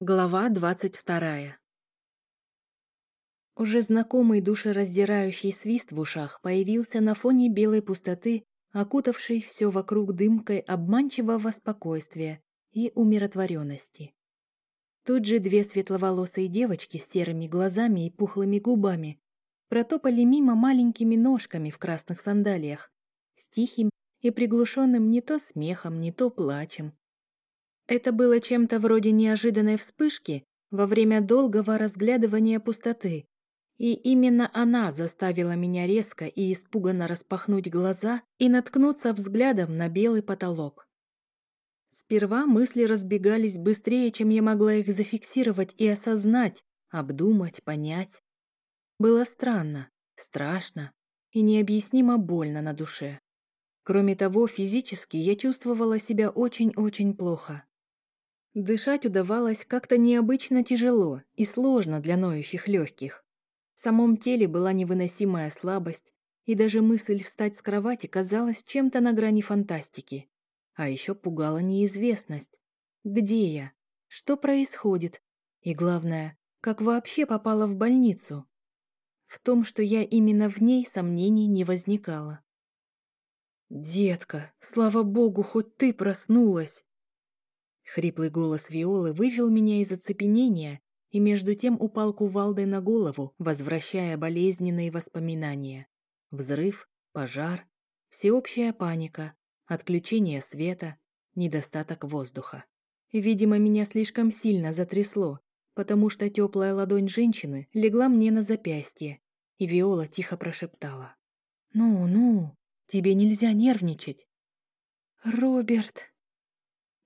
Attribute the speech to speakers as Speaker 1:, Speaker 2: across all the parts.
Speaker 1: Глава двадцать вторая. Уже знакомый душераздирающий свист в ушах появился на фоне белой пустоты, окутавшей все вокруг дымкой обманчивого спокойствия и умиротворенности. Тут же две светловолосые девочки с серыми глазами и пухлыми губами протопали мимо маленькими ножками в красных сандалиях, с тихим и приглушенным не то смехом, не то плачем. Это было чем-то вроде неожиданной вспышки во время долгого разглядывания пустоты, и именно она заставила меня резко и испуганно распахнуть глаза и наткнуться взглядом на белый потолок. Сперва мысли разбегались быстрее, чем я могла их зафиксировать и осознать, обдумать, понять. Было странно, страшно и необъяснимо больно на душе. Кроме того, физически я чувствовала себя очень-очень плохо. Дышать удавалось как-то необычно тяжело и сложно для ноющих легких. В самом теле была невыносимая слабость, и даже мысль встать с кровати казалась чем-то на грани фантастики. А еще пугала неизвестность. Где я? Что происходит? И главное, как вообще попала в больницу? В том, что я именно в ней, сомнений не возникало. «Детка, слава богу, хоть ты проснулась!» Хриплый голос Виолы вывел меня из оцепенения и между тем упал кувалдой на голову, возвращая болезненные воспоминания. Взрыв, пожар, всеобщая паника, отключение света, недостаток воздуха. Видимо, меня слишком сильно затрясло, потому что теплая ладонь женщины легла мне на запястье, и Виола тихо прошептала. «Ну, ну, тебе нельзя нервничать». «Роберт»,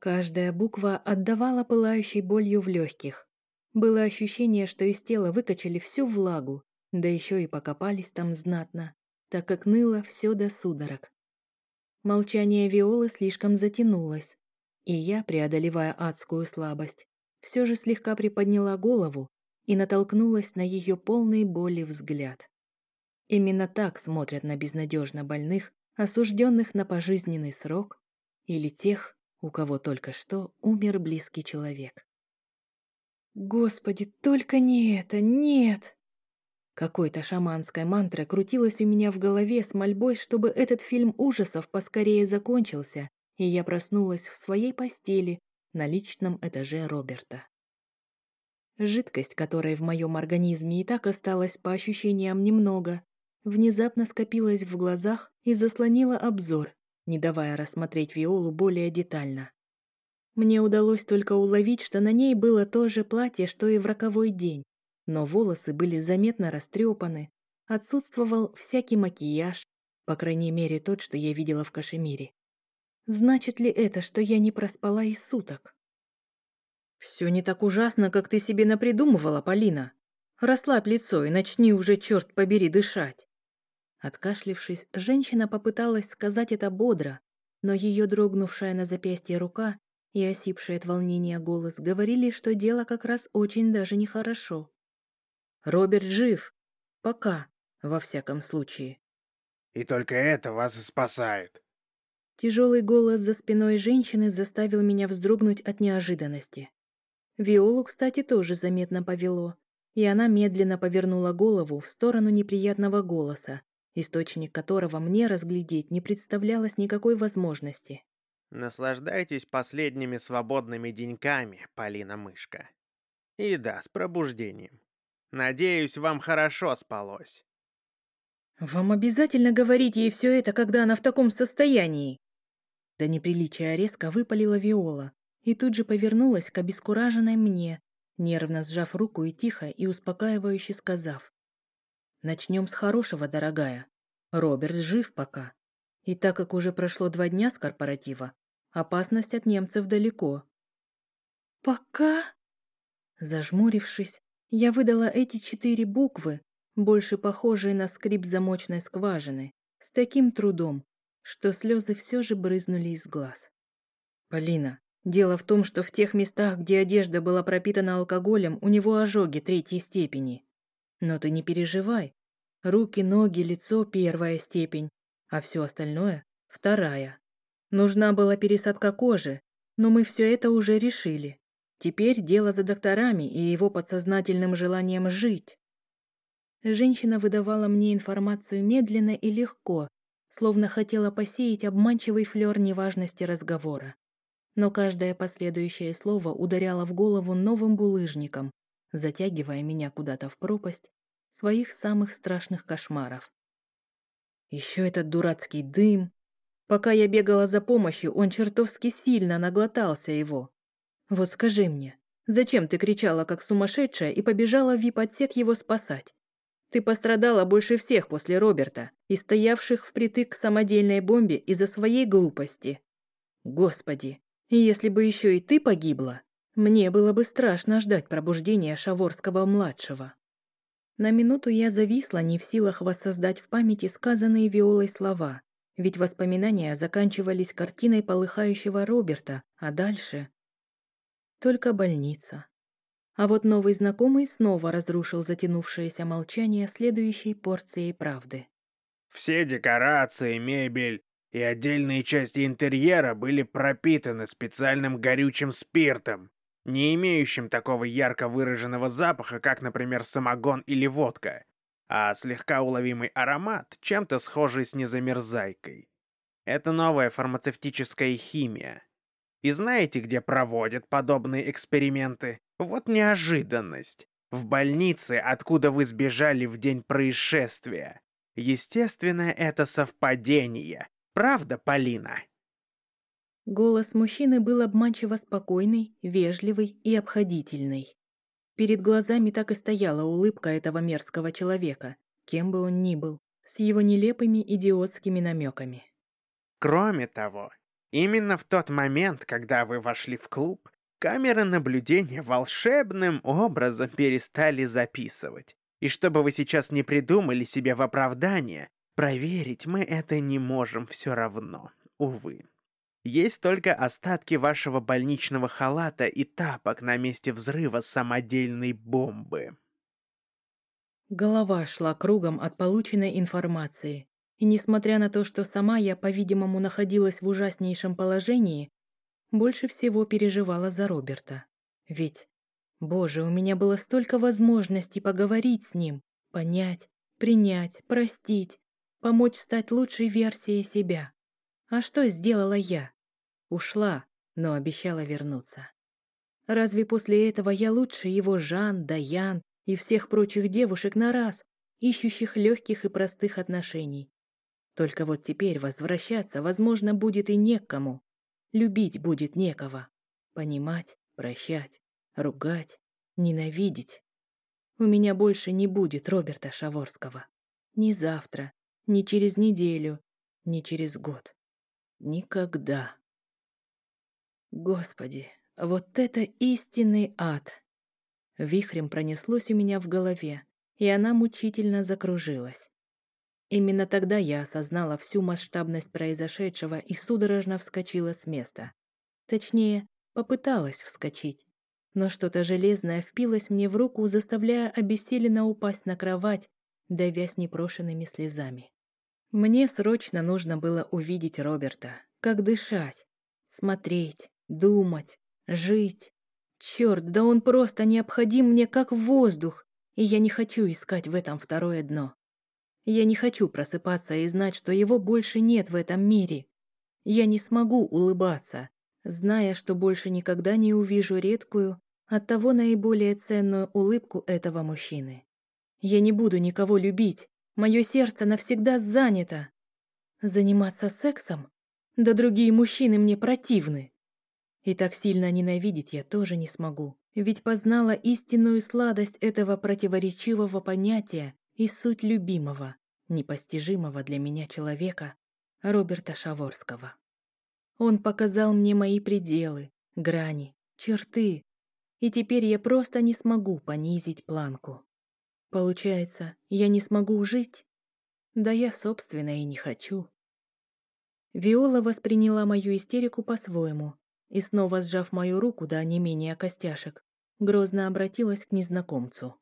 Speaker 1: Каждая буква отдавала пылающей болью в легких. Было ощущение, что из тела выкачали всю влагу, да еще и покопались там знатно, так как ныло все до судорог. Молчание Виолы слишком затянулось, и я, преодолевая адскую слабость, все же слегка приподняла голову и натолкнулась на ее полный боли взгляд. Именно так смотрят на безнадежно больных, осужденных на пожизненный срок, или тех, у кого только что умер близкий человек. «Господи, только не это, нет!» Какой-то шаманская мантра крутилась у меня в голове с мольбой, чтобы этот фильм ужасов поскорее закончился, и я проснулась в своей постели на личном этаже Роберта. Жидкость, которой в моем организме и так осталось по ощущениям немного, внезапно скопилась в глазах и заслонила обзор, не давая рассмотреть Виолу более детально. Мне удалось только уловить, что на ней было то же платье, что и в роковой день, но волосы были заметно растрепаны, отсутствовал всякий макияж, по крайней мере тот, что я видела в Кашемире. Значит ли это, что я не проспала и суток? «Все не так ужасно, как ты себе напридумывала, Полина. Расслабь лицо и начни уже, черт побери, дышать». Откашлившись, женщина попыталась сказать это бодро, но ее дрогнувшая на запястье рука и осипший от волнения голос говорили, что дело как раз очень даже нехорошо. «Роберт жив. Пока, во всяком случае».
Speaker 2: «И только это вас и спасает».
Speaker 1: Тяжелый голос за спиной женщины заставил меня вздрогнуть от неожиданности. Виолу, кстати, тоже заметно повело, и она медленно повернула голову в сторону неприятного голоса, источник которого мне разглядеть не представлялось никакой возможности.
Speaker 2: Наслаждайтесь последними свободными деньками, Полина Мышка. И да, с пробуждением. Надеюсь, вам хорошо спалось.
Speaker 1: Вам обязательно говорить ей все это, когда она в таком состоянии? До неприличия резко выпалила Виола и тут же повернулась к обескураженной мне, нервно сжав руку и тихо и успокаивающе сказав. Начнем с хорошего, дорогая. Роберт жив пока. И так как уже прошло два дня с корпоратива, опасность от немцев далеко. Пока? Зажмурившись, я выдала эти четыре буквы, больше похожие на скрип замочной скважины, с таким трудом, что слезы все же брызнули из глаз. Полина, дело в том, что в тех местах, где одежда была пропитана алкоголем, у него ожоги третьей степени. Но ты не переживай. Руки, ноги, лицо – первая степень, а все остальное – вторая. Нужна была пересадка кожи, но мы все это уже решили. Теперь дело за докторами и его подсознательным желанием жить. Женщина выдавала мне информацию медленно и легко, словно хотела посеять обманчивый флёр неважности разговора. Но каждое последующее слово ударяло в голову новым булыжником, затягивая меня куда-то в пропасть своих самых страшных кошмаров. Еще этот дурацкий дым. Пока я бегала за помощью, он чертовски сильно наглотался его. Вот скажи мне, зачем ты кричала как сумасшедшая и побежала в вип-отсек его спасать? Ты пострадала больше всех после Роберта и стоявших впритык к самодельной бомбе из-за своей глупости. Господи, если бы еще и ты погибла, мне было бы страшно ждать пробуждения Шаворского-младшего. На минуту я зависла, не в силах воссоздать в памяти сказанные Виолой слова, ведь воспоминания заканчивались картиной полыхающего Роберта, а дальше... Только больница. А вот новый знакомый снова разрушил затянувшееся молчание следующей порцией правды.
Speaker 2: Все декорации, мебель и отдельные части интерьера были пропитаны специальным горючим спиртом, не имеющим такого ярко выраженного запаха, как, например, самогон или водка, а слегка уловимый аромат, чем-то схожий с незамерзайкой. Это новая фармацевтическая химия. И знаете, где проводят подобные эксперименты? Вот неожиданность. В больнице, откуда вы сбежали в день происшествия. Естественно, это совпадение. Правда, Полина?
Speaker 1: Голос мужчины был обманчиво спокойный, вежливый и обходительный. Перед глазами так и стояла улыбка этого мерзкого человека, кем бы он ни был, с его нелепыми идиотскими намеками.
Speaker 2: Кроме того, именно в тот момент, когда вы вошли в клуб, Камеры наблюдения волшебным образом перестали записывать. И чтобы вы сейчас не придумали себе в оправдание, проверить мы это не можем все равно, увы. Есть только остатки вашего больничного халата и тапок на месте взрыва самодельной бомбы.
Speaker 1: Голова шла кругом от полученной информации. И несмотря на то, что сама я, по-видимому, находилась в ужаснейшем положении, больше всего переживала за Роберта. Ведь, боже, у меня было столько возможностей поговорить с ним, понять, принять, простить, помочь стать лучшей версией себя. А что сделала я? Ушла, но обещала вернуться. Разве после этого я лучше его Жан, Даян и всех прочих девушек на раз, ищущих легких и простых отношений? Только вот теперь возвращаться, возможно, будет и некому. Любить будет некого. Понимать, прощать, ругать, ненавидеть. У меня больше не будет Роберта Шаворского. Ни завтра, ни через неделю, ни через год. Никогда. Господи, вот это истинный ад! Вихрем пронеслось у меня в голове, и она мучительно закружилась. Именно тогда я осознала всю масштабность произошедшего и судорожно вскочила с места. Точнее, попыталась вскочить. Но что-то железное впилось мне в руку, заставляя обессиленно упасть на кровать, давясь непрошенными слезами. Мне срочно нужно было увидеть Роберта, как дышать, смотреть, думать, жить. Черт, да он просто необходим мне как воздух, и я не хочу искать в этом второе дно. Я не хочу просыпаться и знать, что его больше нет в этом мире. Я не смогу улыбаться, зная, что больше никогда не увижу редкую, оттого наиболее ценную улыбку этого мужчины. Я не буду никого любить, мое сердце навсегда занято. Заниматься сексом? Да другие мужчины мне противны. И так сильно ненавидеть я тоже не смогу, ведь познала истинную сладость этого противоречивого понятия и суть любимого, непостижимого для меня человека, Роберта Шаворского. Он показал мне мои пределы, грани, черты, и теперь я просто не смогу понизить планку. Получается, я не смогу жить? Да я, собственно, и не хочу. Виола восприняла мою истерику по-своему и, снова сжав мою руку до не менее костяшек, грозно обратилась к незнакомцу.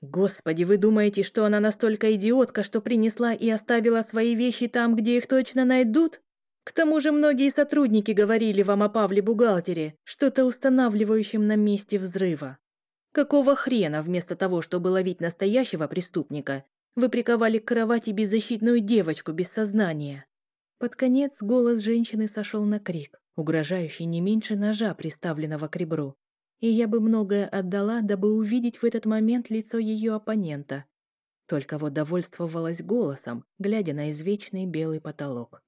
Speaker 1: «Господи, вы думаете, что она настолько идиотка, что принесла и оставила свои вещи там, где их точно найдут? К тому же многие сотрудники говорили вам о Павле-бухгалтере, что-то устанавливающем на месте взрыва. Какого хрена вместо того, чтобы ловить настоящего преступника, вы приковали к кровати беззащитную девочку без сознания?» Под конец голос женщины сошел на крик, угрожающий не меньше ножа, приставленного к ребру. И я бы многое отдала, дабы увидеть в этот момент лицо ее оппонента. Только вот довольствовалась голосом, глядя на извечный белый потолок.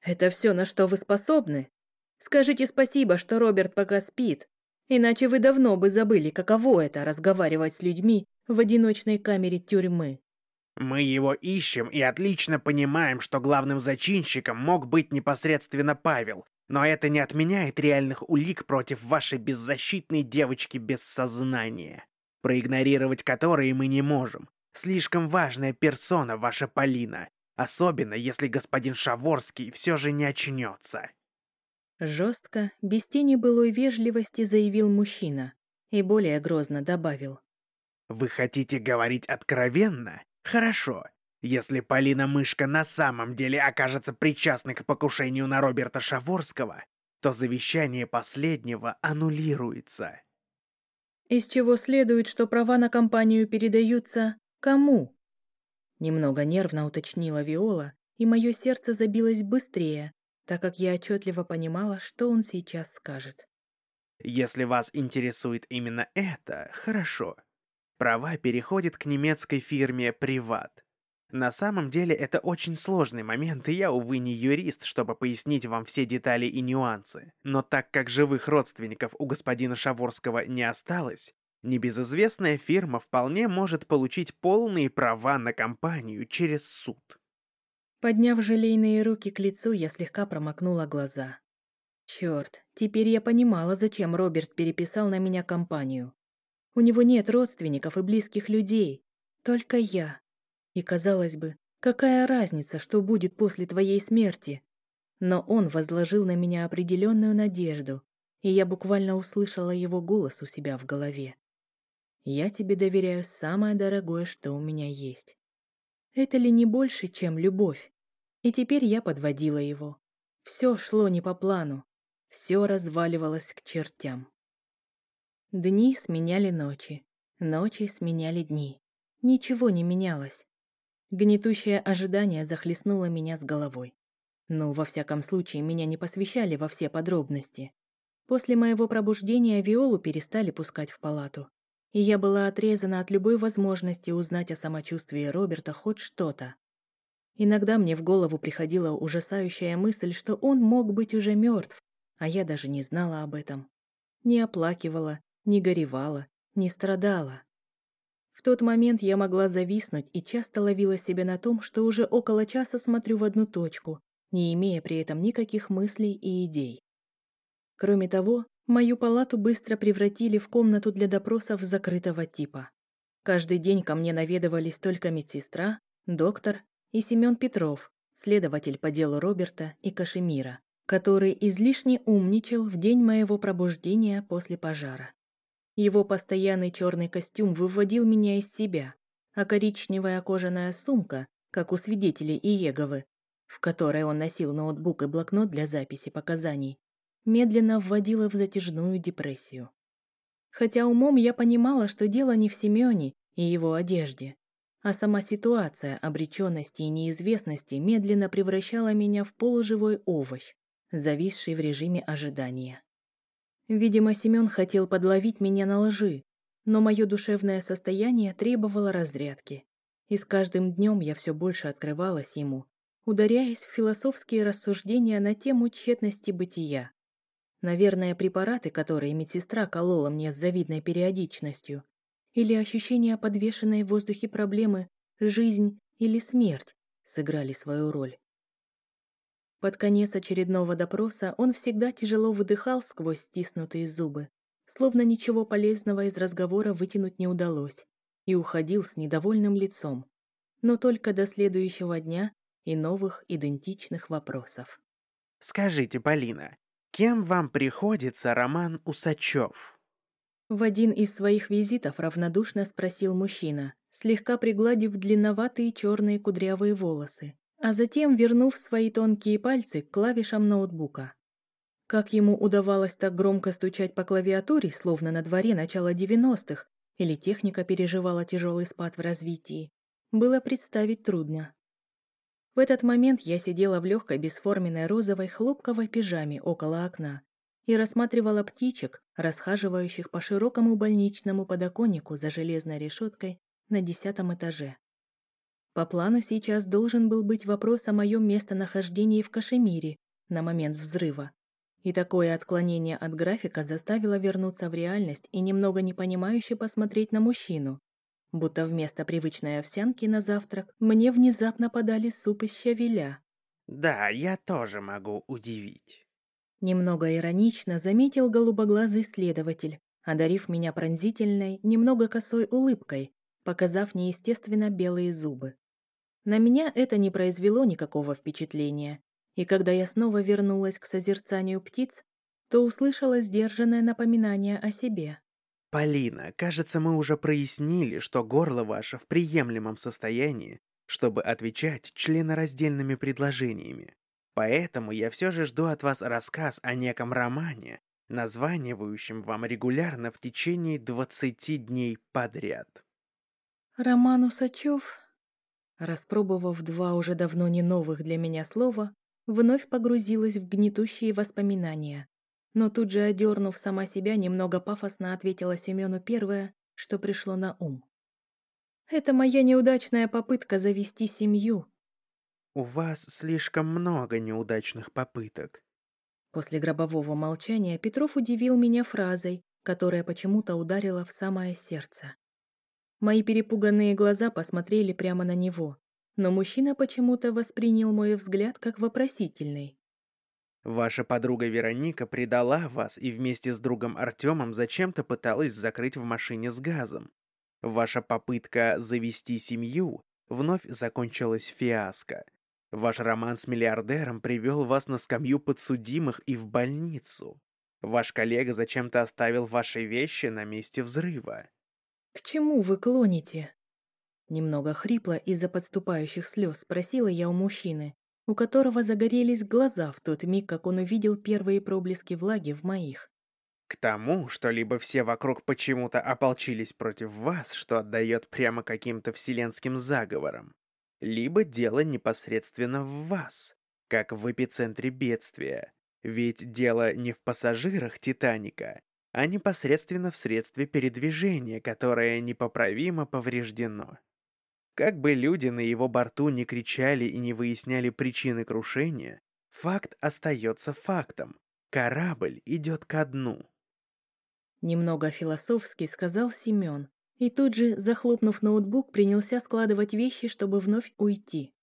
Speaker 1: «Это все, на что вы способны? Скажите спасибо, что Роберт пока спит, иначе вы давно бы забыли, каково это — разговаривать с людьми в одиночной камере тюрьмы».
Speaker 2: Мы его ищем и отлично понимаем, что главным зачинщиком мог быть непосредственно Павел, но это не отменяет реальных улик против вашей беззащитной девочки без сознания, проигнорировать которые мы не можем. Слишком важная персона ваша Полина, особенно если господин Шаворский все же не очнется.
Speaker 1: Жестко, без тени былой вежливости заявил мужчина и более грозно добавил.
Speaker 2: «Вы хотите говорить откровенно? Хорошо. Если Полина Мышка на самом деле окажется причастной к покушению на Роберта Шаворского, то завещание последнего аннулируется.
Speaker 1: Из чего следует, что права на компанию передаются кому? Немного нервно уточнила Виола, и мое сердце забилось быстрее, так как я отчетливо понимала, что он сейчас скажет.
Speaker 2: Если вас интересует именно это, хорошо. Права переходят к немецкой фирме «Приват». На самом деле это очень сложный момент, и я, увы, не юрист, чтобы пояснить вам все детали и нюансы. Но так как живых родственников у господина Шаворского не осталось, небезызвестная фирма вполне может получить полные права на компанию через суд.
Speaker 1: Подняв желейные руки к лицу, я слегка промокнула глаза. Черт, теперь я понимала, зачем Роберт переписал на меня компанию. У него нет родственников и близких людей, только я. И, казалось бы, какая разница, что будет после твоей смерти? Но он возложил на меня определенную надежду, и я буквально услышала его голос у себя в голове. «Я тебе доверяю самое дорогое, что у меня есть». Это ли не больше, чем любовь? И теперь я подводила его. Все шло не по плану, все разваливалось к чертям. Дни сменяли ночи, ночи сменяли дни. Ничего не менялось. Гнетущее ожидание захлестнуло меня с головой. Но, во всяком случае, меня не посвящали во все подробности. После моего пробуждения Виолу перестали пускать в палату, и я была отрезана от любой возможности узнать о самочувствии Роберта хоть что-то. Иногда мне в голову приходила ужасающая мысль, что он мог быть уже мертв, а я даже не знала об этом. Не оплакивала, не горевала, не страдала. В тот момент я могла зависнуть и часто ловила себя на том, что уже около часа смотрю в одну точку, не имея при этом никаких мыслей и идей. Кроме того, мою палату быстро превратили в комнату для допросов закрытого типа. Каждый день ко мне наведывались только медсестра, доктор и Семен Петров, следователь по делу Роберта и Кашемира, который излишне умничал в день моего пробуждения после пожара. Его постоянный черный костюм выводил меня из себя, а коричневая кожаная сумка, как у свидетелей Иеговы, в которой он носил ноутбук и блокнот для записи показаний, медленно вводила в затяжную депрессию. Хотя умом я понимала, что дело не в Семене и его одежде, а сама ситуация обреченности и неизвестности медленно превращала меня в полуживой овощ, зависший в режиме ожидания. Видимо, Семен хотел подловить меня на лжи, но мое душевное состояние требовало разрядки. И с каждым днем я все больше открывалась ему, ударяясь в философские рассуждения на тему тщетности бытия. Наверное, препараты, которые медсестра колола мне с завидной периодичностью, или ощущение подвешенной в воздухе проблемы «жизнь» или «смерть» сыграли свою роль. Под конец очередного допроса он всегда тяжело выдыхал сквозь стиснутые зубы, словно ничего полезного из разговора вытянуть не удалось, и уходил с недовольным лицом, но только до следующего дня и новых идентичных вопросов.
Speaker 2: «Скажите, Полина, кем вам приходится Роман Усачев?»
Speaker 1: В один из своих визитов равнодушно спросил мужчина, слегка пригладив длинноватые черные кудрявые волосы, а затем вернув свои тонкие пальцы к клавишам ноутбука. Как ему удавалось так громко стучать по клавиатуре, словно на дворе начала 90-х, или техника переживала тяжелый спад в развитии, было представить трудно. В этот момент я сидела в легкой бесформенной розовой хлопковой пижаме около окна и рассматривала птичек, расхаживающих по широкому больничному подоконнику за железной решеткой на десятом этаже. По плану сейчас должен был быть вопрос о моем местонахождении в Кашемире на момент взрыва. И такое отклонение от графика заставило вернуться в реальность и немного непонимающе посмотреть на мужчину, будто вместо привычной овсянки на завтрак мне внезапно подали суп из щавеля.
Speaker 2: «Да, я тоже могу удивить».
Speaker 1: Немного иронично заметил голубоглазый следователь, одарив меня пронзительной, немного косой улыбкой, показав неестественно белые зубы. На меня это не произвело никакого впечатления, и когда я снова вернулась к созерцанию птиц, то услышала сдержанное напоминание о себе.
Speaker 2: «Полина, кажется, мы уже прояснили, что горло ваше в приемлемом состоянии, чтобы отвечать членораздельными предложениями. Поэтому я все же жду от вас рассказ о неком романе, названивающем вам регулярно в течение 20 дней подряд».
Speaker 1: «Роман Усачев?» Распробовав два уже давно не новых для меня слова, вновь погрузилась в гнетущие воспоминания. Но тут же, одернув сама себя, немного пафосно ответила Семену первое, что пришло на ум. «Это моя неудачная попытка завести семью».
Speaker 2: «У вас слишком много неудачных попыток».
Speaker 1: После гробового молчания Петров удивил меня фразой, которая почему-то ударила в самое сердце. Мои перепуганные глаза посмотрели прямо на него, но мужчина почему-то воспринял мой взгляд как вопросительный.
Speaker 2: «Ваша подруга Вероника предала вас и вместе с другом Артемом зачем-то пыталась закрыть в машине с газом. Ваша попытка завести семью вновь закончилась фиаско. Ваш роман с миллиардером привел вас на скамью подсудимых и в больницу. Ваш коллега зачем-то оставил ваши вещи на месте взрыва.
Speaker 1: «К чему вы клоните?» Немного хрипло из-за подступающих слез спросила я у мужчины, у которого загорелись глаза в тот миг, как он увидел первые проблески влаги в моих.
Speaker 2: К тому, что либо все вокруг почему-то ополчились против вас, что отдает прямо каким-то вселенским заговорам, либо дело непосредственно в вас, как в эпицентре бедствия. Ведь дело не в пассажирах «Титаника», а непосредственно в средстве передвижения, которое непоправимо повреждено. Как бы люди на его борту не кричали и не выясняли причины крушения, факт остается фактом. Корабль идет ко дну.
Speaker 1: Немного философски сказал Семен, и тут же, захлопнув ноутбук, принялся складывать вещи, чтобы вновь уйти.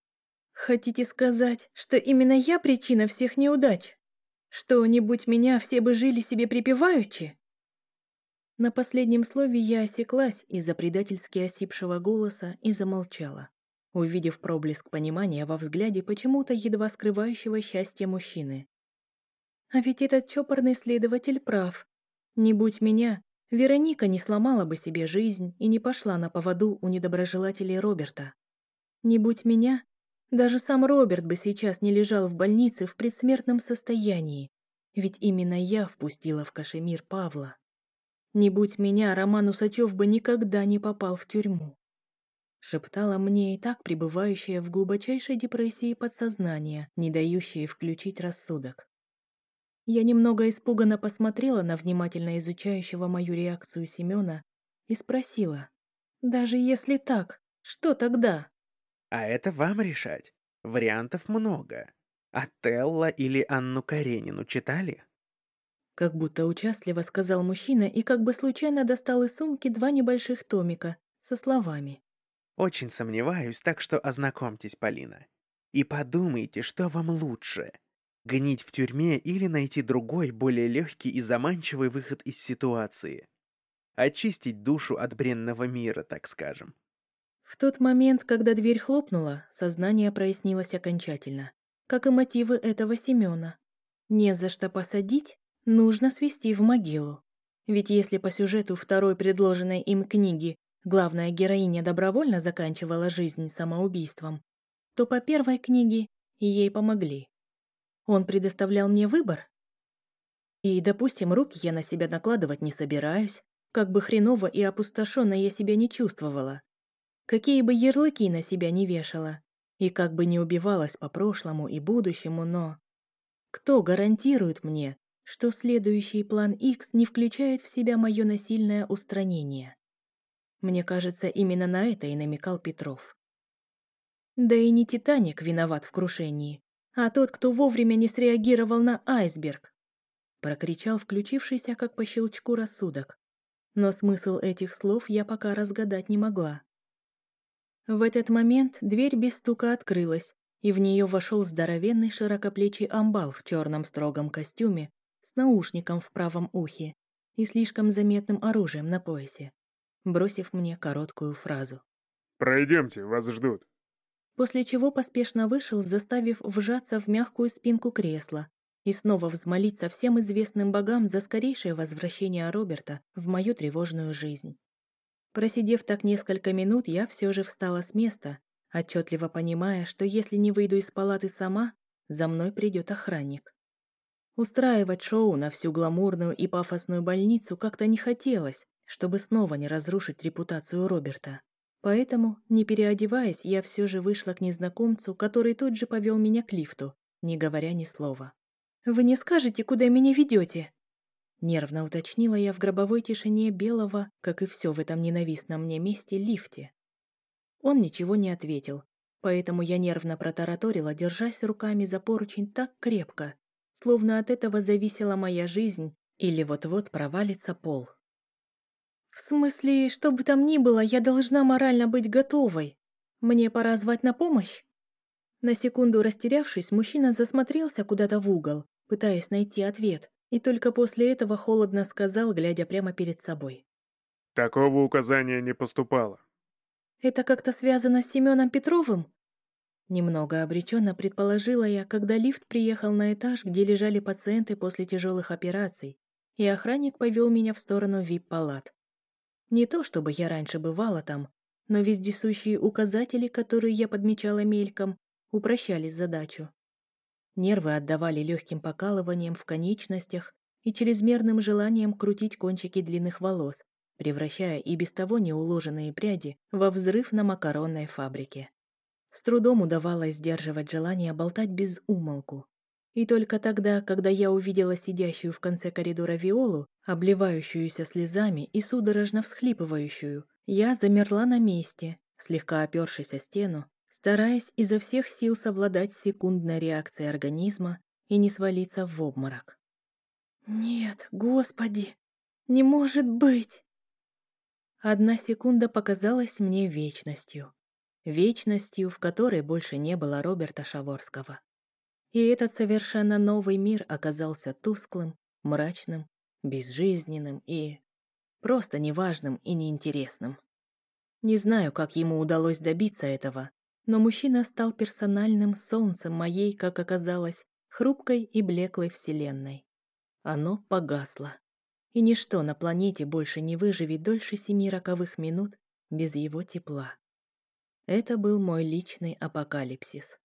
Speaker 1: «Хотите сказать, что именно я причина всех неудач?» Что-нибудь меня все бы жили себе припеваючи? На последнем слове я осеклась из-за предательски осипшего голоса и замолчала, увидев проблеск понимания во взгляде почему-то едва скрывающего счастья мужчины. А ведь этот чопорный следователь прав. Не будь меня, Вероника не сломала бы себе жизнь и не пошла на поводу у недоброжелателей Роберта. Не будь меня, даже сам Роберт бы сейчас не лежал в больнице в предсмертном состоянии, ведь именно я впустила в Кашемир Павла. Не будь меня, Роман Усачев бы никогда не попал в тюрьму. Шептала мне и так пребывающая в глубочайшей депрессии подсознание, не дающее включить рассудок. Я немного испуганно посмотрела на внимательно изучающего мою реакцию Семена и спросила, «Даже если так, что тогда?»
Speaker 2: А это вам решать. Вариантов много. Отелло или Анну Каренину читали?
Speaker 1: Как будто участливо сказал мужчина и как бы случайно достал из сумки два небольших томика со словами.
Speaker 2: Очень сомневаюсь, так что ознакомьтесь, Полина. И подумайте, что вам лучше. Гнить в тюрьме или найти другой, более легкий и заманчивый выход из ситуации. Очистить душу от бренного мира, так скажем.
Speaker 1: В тот момент, когда дверь хлопнула, сознание прояснилось окончательно, как и мотивы этого Семена. Не за что посадить, нужно свести в могилу. Ведь если по сюжету второй предложенной им книги главная героиня добровольно заканчивала жизнь самоубийством, то по первой книге ей помогли. Он предоставлял мне выбор? И, допустим, руки я на себя накладывать не собираюсь, как бы хреново и опустошенно я себя не чувствовала. Какие бы ярлыки на себя не вешала, и как бы не убивалась по прошлому и будущему, но... Кто гарантирует мне, что следующий план X не включает в себя мое насильное устранение? Мне кажется, именно на это и намекал Петров. Да и не Титаник виноват в крушении, а тот, кто вовремя не среагировал на айсберг. Прокричал включившийся как по щелчку рассудок. Но смысл этих слов я пока разгадать не могла. В этот момент дверь без стука открылась, и в нее вошел здоровенный широкоплечий амбал в черном строгом костюме с наушником в правом ухе и слишком заметным оружием на поясе, бросив мне короткую фразу.
Speaker 3: «Пройдемте, вас ждут»
Speaker 1: после чего поспешно вышел, заставив вжаться в мягкую спинку кресла и снова взмолиться всем известным богам за скорейшее возвращение Роберта в мою тревожную жизнь. Просидев так несколько минут, я все же встала с места, отчетливо понимая, что если не выйду из палаты сама, за мной придет охранник. Устраивать шоу на всю гламурную и пафосную больницу как-то не хотелось, чтобы снова не разрушить репутацию Роберта. Поэтому, не переодеваясь, я все же вышла к незнакомцу, который тут же повел меня к лифту, не говоря ни слова. «Вы не скажете, куда меня ведете?» Нервно уточнила я в гробовой тишине белого, как и все в этом ненавистном мне месте, лифте. Он ничего не ответил, поэтому я нервно протараторила, держась руками за поручень так крепко, словно от этого зависела моя жизнь или вот-вот провалится пол. «В смысле, что бы там ни было, я должна морально быть готовой. Мне пора звать на помощь?» На секунду растерявшись, мужчина засмотрелся куда-то в угол, пытаясь найти ответ, и только после этого холодно сказал, глядя прямо перед собой.
Speaker 3: «Такого указания не поступало».
Speaker 1: «Это как-то связано с Семеном Петровым?» Немного обреченно предположила я, когда лифт приехал на этаж, где лежали пациенты после тяжелых операций, и охранник повел меня в сторону вип-палат. Не то чтобы я раньше бывала там, но вездесущие указатели, которые я подмечала мельком, упрощали задачу. Нервы отдавали легким покалыванием в конечностях и чрезмерным желанием крутить кончики длинных волос, превращая и без того неуложенные пряди во взрыв на макаронной фабрике. С трудом удавалось сдерживать желание болтать без умолку. И только тогда, когда я увидела сидящую в конце коридора Виолу, обливающуюся слезами и судорожно всхлипывающую, я замерла на месте, слегка опершись о стену, стараясь изо всех сил совладать секундной реакцией организма и не свалиться в обморок. «Нет, господи, не может быть!» Одна секунда показалась мне вечностью. Вечностью, в которой больше не было Роберта Шаворского. И этот совершенно новый мир оказался тусклым, мрачным, безжизненным и... просто неважным и неинтересным. Не знаю, как ему удалось добиться этого, но мужчина стал персональным солнцем моей, как оказалось, хрупкой и блеклой вселенной. Оно погасло, и ничто на планете больше не выживет дольше семи роковых минут без его тепла. Это был мой личный апокалипсис.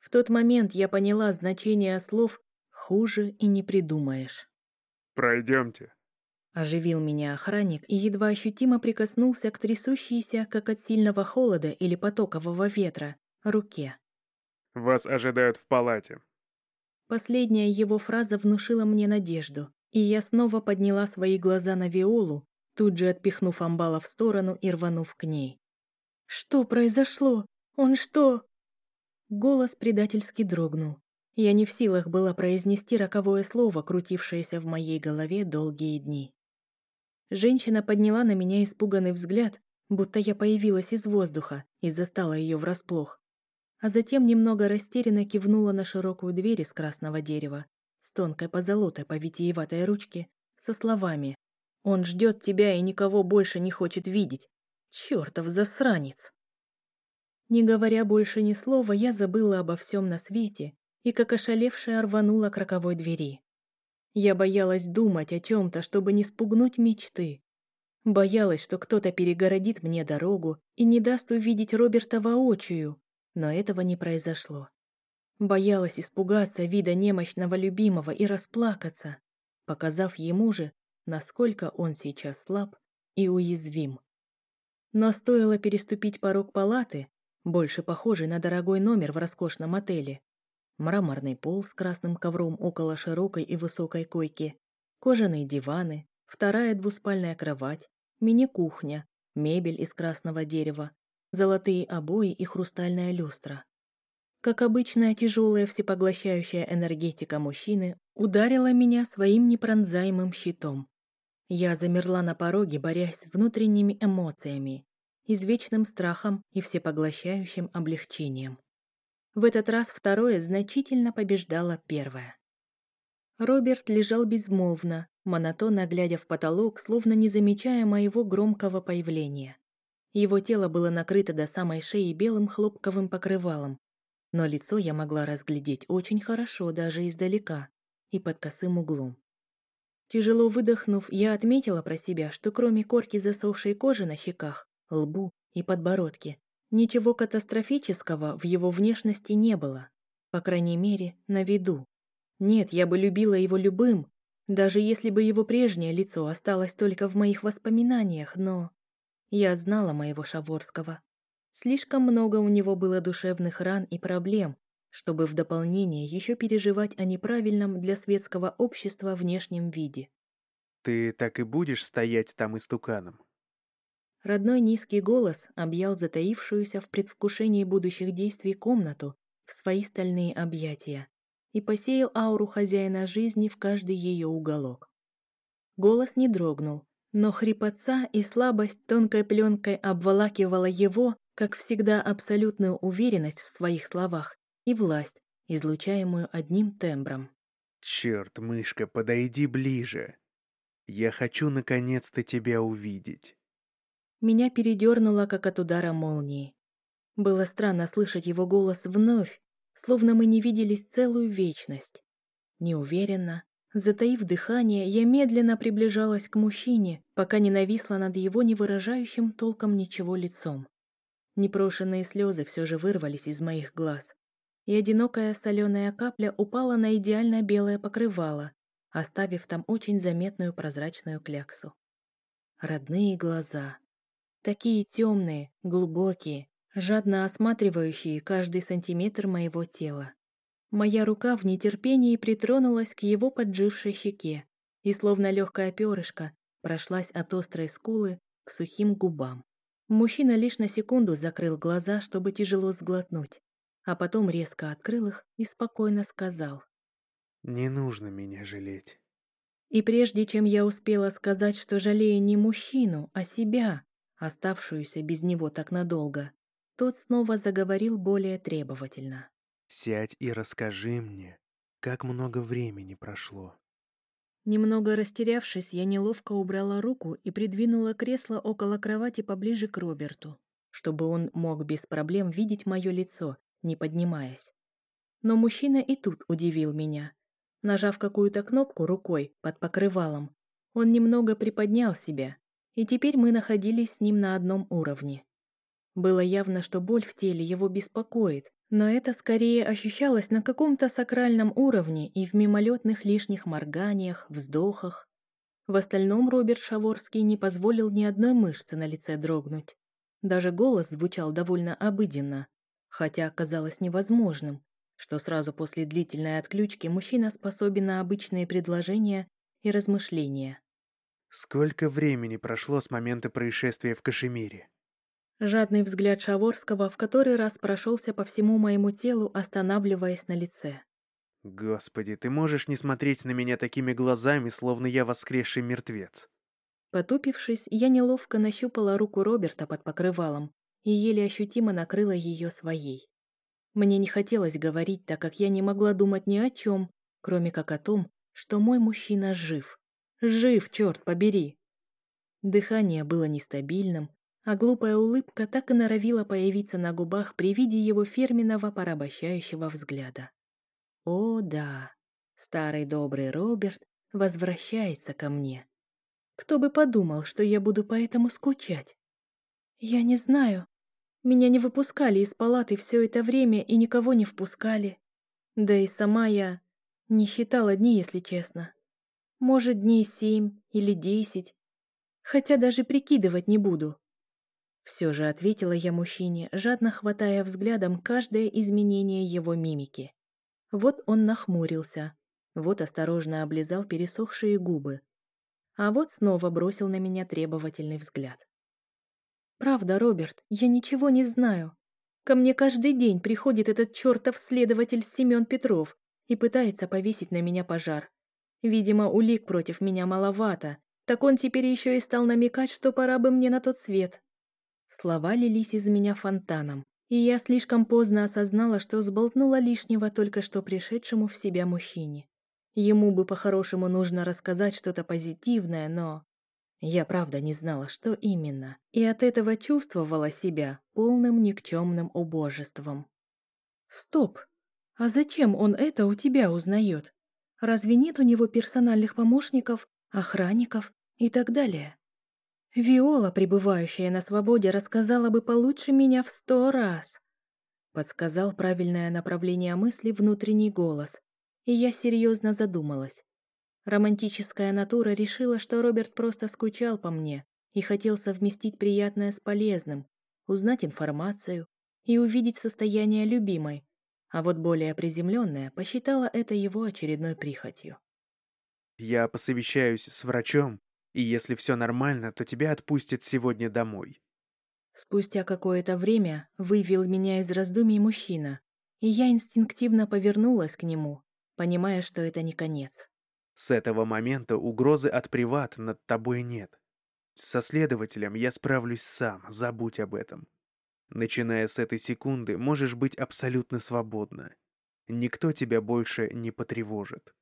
Speaker 1: В тот момент я поняла значение слов «хуже и не придумаешь».
Speaker 3: «Пройдемте», —
Speaker 1: оживил меня охранник и едва ощутимо прикоснулся к трясущейся, как от сильного холода или потокового ветра, руке.
Speaker 3: «Вас ожидают в палате».
Speaker 1: Последняя его фраза внушила мне надежду, и я снова подняла свои глаза на Виолу, тут же отпихнув амбала в сторону и рванув к ней. «Что произошло? Он что?» Голос предательски дрогнул. Я не в силах была произнести роковое слово, крутившееся в моей голове долгие дни. Женщина подняла на меня испуганный взгляд, будто я появилась из воздуха и застала ее врасплох. А затем немного растерянно кивнула на широкую дверь из красного дерева с тонкой позолотой по витиеватой ручке со словами «Он ждет тебя и никого больше не хочет видеть. Чертов засранец!» Не говоря больше ни слова, я забыла обо всем на свете и, как ошалевшая, рванула к роковой двери. Я боялась думать о чем-то, чтобы не спугнуть мечты. Боялась, что кто-то перегородит мне дорогу и не даст увидеть Роберта воочию, но этого не произошло. Боялась испугаться вида немощного любимого и расплакаться, показав ему же, насколько он сейчас слаб и уязвим. Но стоило переступить порог палаты, больше похожий на дорогой номер в роскошном отеле. Мраморный пол с красным ковром около широкой и высокой койки, кожаные диваны, вторая двуспальная кровать, мини-кухня, мебель из красного дерева, золотые обои и хрустальная люстра. Как обычная тяжелая всепоглощающая энергетика мужчины ударила меня своим непронзаемым щитом. Я замерла на пороге, борясь с внутренними эмоциями, извечным страхом и всепоглощающим облегчением. В этот раз второе значительно побеждало первое. Роберт лежал безмолвно, монотонно глядя в потолок, словно не замечая моего громкого появления. Его тело было накрыто до самой шеи белым хлопковым покрывалом, но лицо я могла разглядеть очень хорошо даже издалека и под косым углом. Тяжело выдохнув, я отметила про себя, что кроме корки засохшей кожи на щеках, лбу и подбородке, ничего катастрофического в его внешности не было, по крайней мере, на виду. Нет, я бы любила его любым, даже если бы его прежнее лицо осталось только в моих воспоминаниях, но... Я знала моего Шаворского. Слишком много у него было душевных ран и проблем, чтобы в дополнение еще переживать о неправильном для светского общества внешнем виде.
Speaker 2: «Ты так и будешь стоять там истуканом?»
Speaker 1: Родной низкий голос объял затаившуюся в предвкушении будущих действий комнату в свои стальные объятия и посеял ауру хозяина жизни в каждый ее уголок. Голос не дрогнул, но хрипотца и слабость тонкой пленкой обволакивала его, как всегда, абсолютную уверенность в своих словах и власть, излучаемую одним тембром.
Speaker 2: «Черт, мышка, подойди ближе. Я хочу наконец-то тебя увидеть».
Speaker 1: Меня передернуло, как от удара молнии. Было странно слышать его голос вновь, словно мы не виделись целую вечность. Неуверенно, затаив дыхание, я медленно приближалась к мужчине, пока не нависла над его невыражающим толком ничего лицом. Непрошенные слезы все же вырвались из моих глаз и одинокая соленая капля упала на идеально белое покрывало, оставив там очень заметную прозрачную кляксу. Родные глаза. Такие темные, глубокие, жадно осматривающие каждый сантиметр моего тела. Моя рука в нетерпении притронулась к его поджившей щеке и, словно легкая перышко, прошлась от острой скулы к сухим губам. Мужчина лишь на секунду закрыл глаза, чтобы тяжело сглотнуть, а потом резко открыл их и спокойно сказал.
Speaker 2: «Не нужно меня жалеть».
Speaker 1: И прежде чем я успела сказать, что жалею не мужчину, а себя, оставшуюся без него так надолго, тот снова заговорил более требовательно.
Speaker 2: «Сядь и расскажи мне, как много времени прошло».
Speaker 1: Немного растерявшись, я неловко убрала руку и придвинула кресло около кровати поближе к Роберту, чтобы он мог без проблем видеть мое лицо не поднимаясь. Но мужчина и тут удивил меня. Нажав какую-то кнопку рукой под покрывалом, он немного приподнял себя, и теперь мы находились с ним на одном уровне. Было явно, что боль в теле его беспокоит, но это скорее ощущалось на каком-то сакральном уровне и в мимолетных лишних морганиях, вздохах. В остальном Роберт Шаворский не позволил ни одной мышцы на лице дрогнуть. Даже голос звучал довольно обыденно, хотя оказалось невозможным, что сразу после длительной отключки мужчина способен на обычные предложения и размышления.
Speaker 2: «Сколько времени прошло с момента происшествия в Кашемире?»
Speaker 1: Жадный взгляд Шаворского в который раз прошелся по всему моему телу, останавливаясь на лице.
Speaker 2: «Господи, ты можешь не смотреть на меня такими глазами, словно я воскресший мертвец?»
Speaker 1: Потупившись, я неловко нащупала руку Роберта под покрывалом и еле ощутимо накрыла ее своей. Мне не хотелось говорить, так как я не могла думать ни о чем, кроме как о том, что мой мужчина жив. Жив, черт побери! Дыхание было нестабильным, а глупая улыбка так и норовила появиться на губах при виде его фирменного порабощающего взгляда. О, да, старый добрый Роберт возвращается ко мне. Кто бы подумал, что я буду поэтому скучать? Я не знаю, Меня не выпускали из палаты все это время и никого не впускали. Да и сама я не считала дни, если честно. Может, дней семь или десять. Хотя даже прикидывать не буду. Все же ответила я мужчине, жадно хватая взглядом каждое изменение его мимики. Вот он нахмурился, вот осторожно облизал пересохшие губы, а вот снова бросил на меня требовательный взгляд. «Правда, Роберт, я ничего не знаю. Ко мне каждый день приходит этот чертов следователь Семен Петров и пытается повесить на меня пожар. Видимо, улик против меня маловато, так он теперь еще и стал намекать, что пора бы мне на тот свет». Слова лились из меня фонтаном, и я слишком поздно осознала, что сболтнула лишнего только что пришедшему в себя мужчине. Ему бы по-хорошему нужно рассказать что-то позитивное, но... Я правда не знала, что именно, и от этого чувствовала себя полным никчемным убожеством. «Стоп! А зачем он это у тебя узнает? Разве нет у него персональных помощников, охранников и так далее?» Виола, пребывающая на свободе, рассказала бы получше меня в сто раз. Подсказал правильное направление мысли внутренний голос, и я серьезно задумалась. Романтическая натура решила, что Роберт просто скучал по мне и хотел совместить приятное с полезным, узнать информацию и увидеть состояние любимой, а вот более приземленная посчитала это его очередной прихотью.
Speaker 2: «Я посовещаюсь с врачом, и если все нормально, то тебя отпустят сегодня домой».
Speaker 1: Спустя какое-то время вывел меня из раздумий мужчина, и я инстинктивно повернулась к нему, понимая, что это не конец.
Speaker 2: С этого момента угрозы от приват над тобой нет. Со следователем я справлюсь сам, забудь об этом. Начиная с этой секунды, можешь быть абсолютно свободна. Никто тебя больше не потревожит.